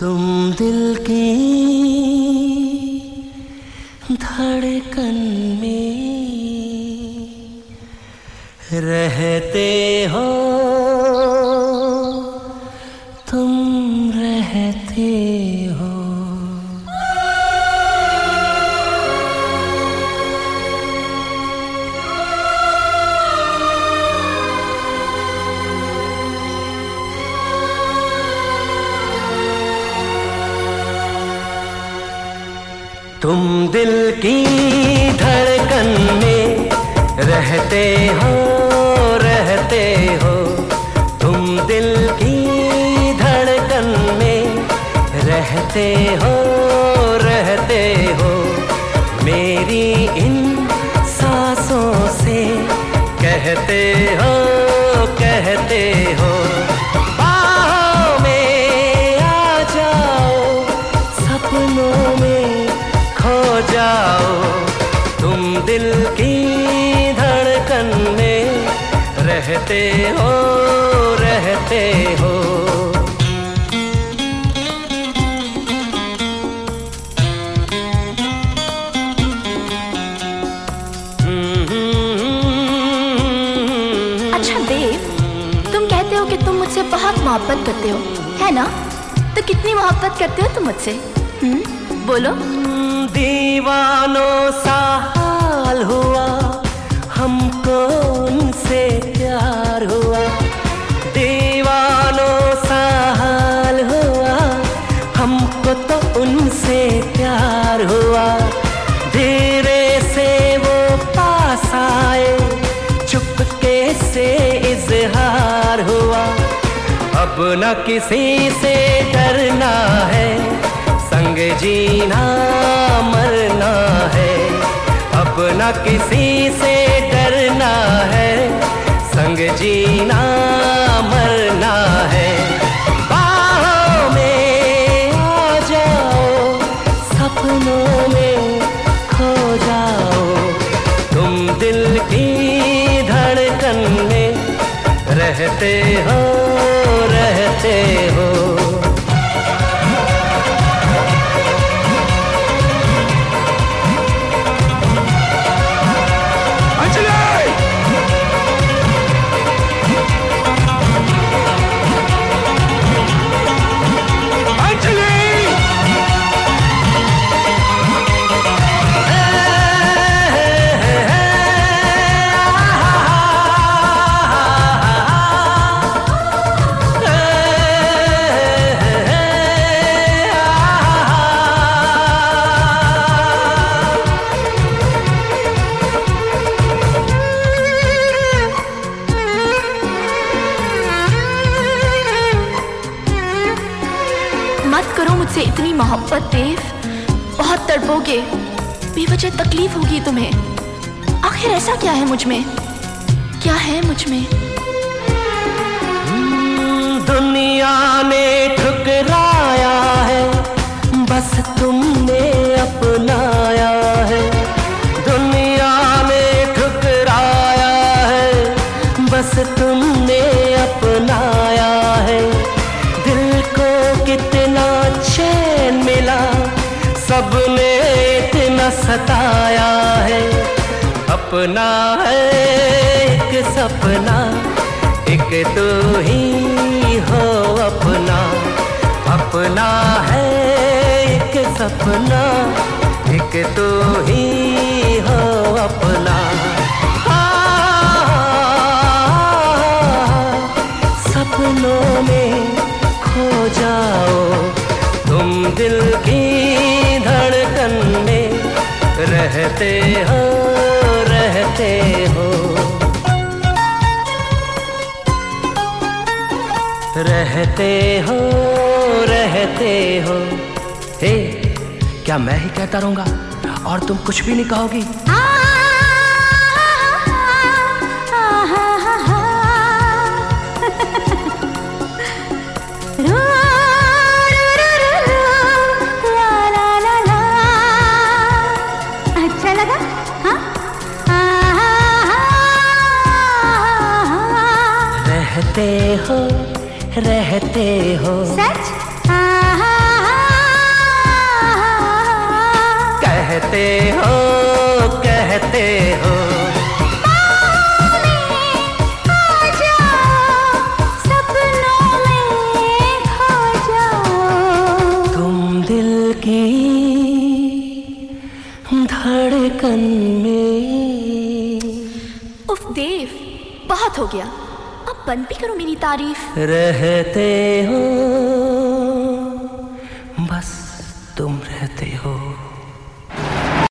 तुम दिल की धड़कन में रहते हो। तुम दिल की धड़कन में रहते हो रहते हो। तुम दिल की धड़कन में रहते हो रहते हो। मेरी इन सांसों से कहते हो कहते हो। जाओ। तुम दिल की धड़कन में रहते हो रहते हो। अच्छा देव, तुम कहते हो कि तुम मुझसे बहुत मोहब्बत करते हो, है ना? तो कितनी मोहब्बत करते हो तुम मुझसे? हम्म बोलो। दीवानों सा हाल हुआ। हमको उनसे प्यार हुआ? दीवानों सा हाल हुआ। हमको तो उनसे प्यार हुआ। धीरे से वो पास आए। चुपके से इजहार हुआ? अब न किसी से डरना है। संग जीना मरना है। अपना किसी से डरना है। संग जीना मरना है। में जाओ, सपनों में खो जाओ। तुम दिल की रहते हो रहते हो। मोहब्बत देव, बहुत तड़पोगे, बेवजह तकलीफ़ होगी तुम्हें। आखिर ऐसा क्या है मुझमें? क्या है मुझमें? दुनिया ने ठुकराया है, बस तुमने अपनाया है। दुनिया ने ठुकराया है, बस तुमने अपनाया सताया है। अपना है एक सपना, एक तो ही हो अपना। अपना है एक सपना, एक तो ही हो अपना। सपनों में खो जाओ। तुम दिल की में रहते हो रहते हो। रहते हो रहते हो। हे, क्या मैं ही कहता रहूँगा? और तुम कुछ भी नहीं कहोगी? अच्छा हँसते हो रहते हो। सच? कहते हो कहते हो। धड़कन में। उफ देव बहुत हो गया। बंद भी करो मेरी तारीफ़। रहते हो बस तुम रहते हो।